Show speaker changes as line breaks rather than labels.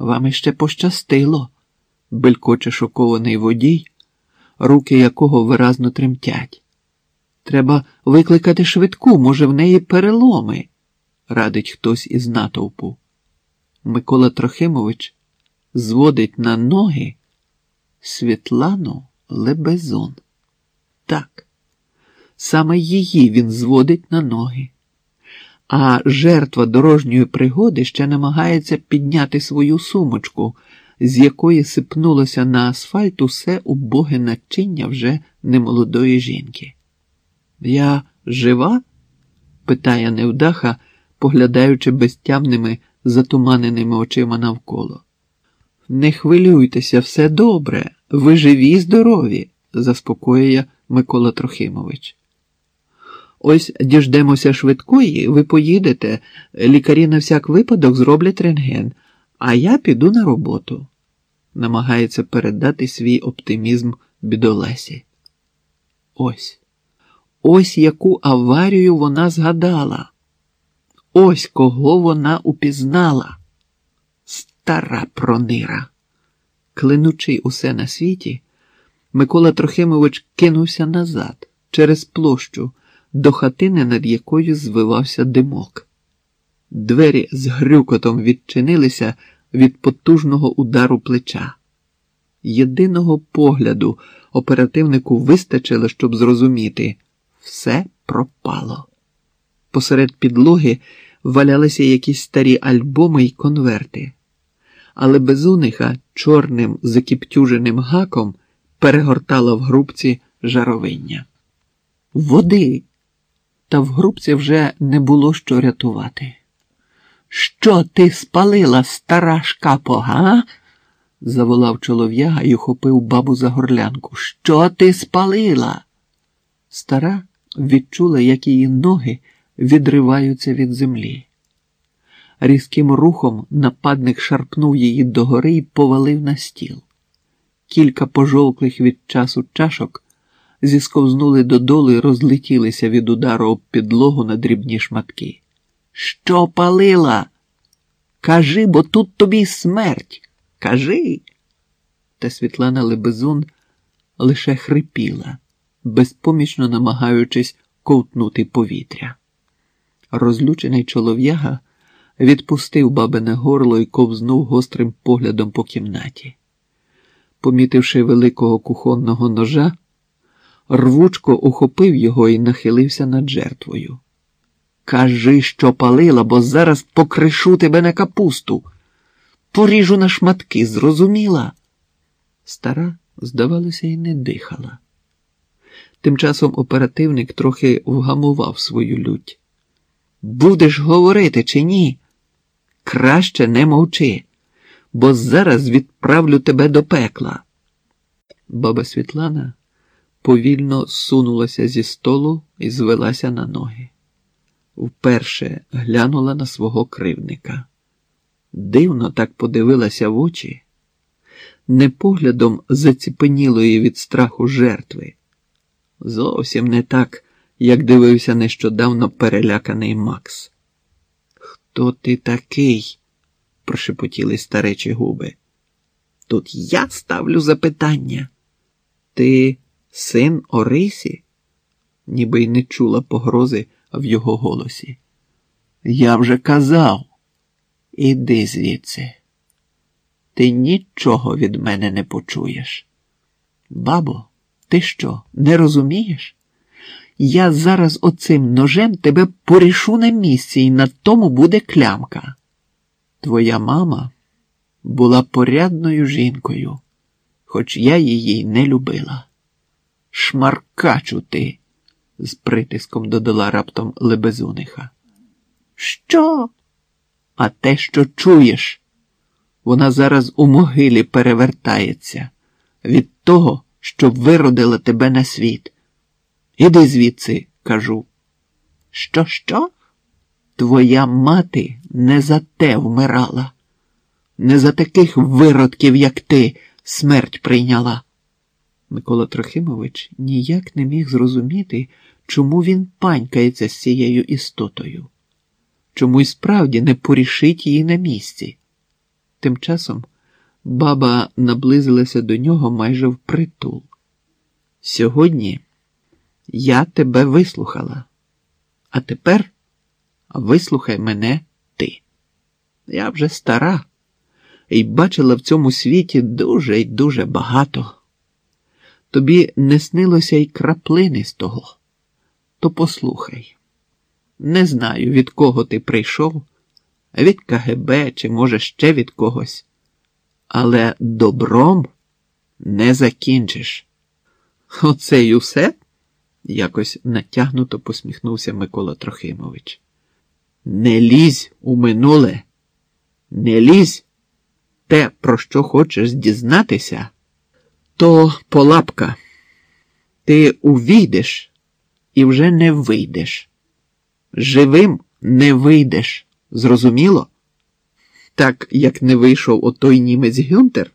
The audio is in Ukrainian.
Вам іще пощастило, белькоче шокований водій, руки якого виразно тремтять. Треба викликати швидку, може, в неї переломи, радить хтось із натовпу. Микола Трохимович зводить на ноги Світлану Лебезон. Так, саме її він зводить на ноги, а жертва дорожньої пригоди ще намагається підняти свою сумочку, з якої сипнулося на асфальт усе убоге начиння вже немолодої жінки. Я жива? питає невдаха, поглядаючи безтямними, затуманеними очима навколо. Не хвилюйтеся, все добре, ви живі, здорові, заспокоює Микола Трохимович. Ось діждемося швидкої, ви поїдете, лікарі на всяк випадок зроблять рентген, а я піду на роботу, намагається передати свій оптимізм бідолесі. Ось, ось яку аварію вона згадала. Ось кого вона упізнала. Стара пронира. Клинучи усе на світі, Микола Трохимович кинувся назад через площу до хатини, над якою звивався димок. Двері з грюкотом відчинилися від потужного удару плеча. Єдиного погляду оперативнику вистачило, щоб зрозуміти все пропало. Посеред підлоги валялися якісь старі альбоми й конверти, але безуниха чорним закіптюженим гаком перегортала в грубці жаровиння. Води! Та в грубці вже не було що рятувати. Що ти спалила, стара шкапо, га? заволав чолов'яга і ухопив бабу за горлянку. Що ти спалила? Стара відчула, як її ноги відриваються від землі. Різким рухом нападник шарпнув її догори і повалив на стіл. Кілька пожовклих від часу чашок зісковзнули додолу і розлетілися від удару об підлогу на дрібні шматки. Що палила? Кажи, бо тут тобі смерть. Кажи. Та Світлана Лебезун лише хрипіла, безпомічно намагаючись ковтнути повітря. Розлючений чолов'яга відпустив бабине горло і ковзнув гострим поглядом по кімнаті. Помітивши великого кухонного ножа, рвучко ухопив його і нахилився над жертвою. Кажи, що палила, бо зараз покришу тебе на капусту. Поріжу на шматки, зрозуміла? Стара, здавалося, і не дихала. Тим часом оперативник трохи вгамував свою лють. Будеш говорити чи ні? Краще не мовчи, бо зараз відправлю тебе до пекла. Баба Світлана повільно сунулася зі столу і звелася на ноги. Вперше глянула на свого кривника. Дивно так подивилася в очі, не поглядом заціпенілої від страху жертви. Зовсім не так, як дивився нещодавно переляканий Макс. Хто ти такий? прошепотіли старечі губи. Тут я ставлю запитання. Ти син Орисі? Ніби й не чула погрози в його голосі. Я вже казав, іди звідси. Ти нічого від мене не почуєш. Бабо, ти що, не розумієш? Я зараз оцим ножем тебе порішу на місці, і на тому буде клямка. Твоя мама була порядною жінкою, хоч я її не любила. Шмаркачу ти, з притиском додала раптом лебезуниха. Що? А те, що чуєш, вона зараз у могилі перевертається від того, що виродила тебе на світ. Іди звідси, кажу. Що, що? Твоя мати не за те вмирала, не за таких виродків, як ти, смерть прийняла. Микола Трохимович ніяк не міг зрозуміти, чому він панькається з цією істотою, чому й справді не порішить її на місці. Тим часом баба наблизилася до нього майже впритул. Сьогодні я тебе вислухала, а тепер вислухай мене ти. Я вже стара і бачила в цьому світі дуже й дуже багато. Тобі не снилося й краплини з того. То послухай. Не знаю, від кого ти прийшов, від КГБ чи, може, ще від когось, але добром не закінчиш. Оце й усе? якось натягнуто посміхнувся Микола Трохимович. Не лізь у минуле, не лізь те, про що хочеш дізнатися, то полапка. Ти увійдеш і вже не вийдеш. Живим не вийдеш. Зрозуміло? Так як не вийшов отой німець Гюнтер.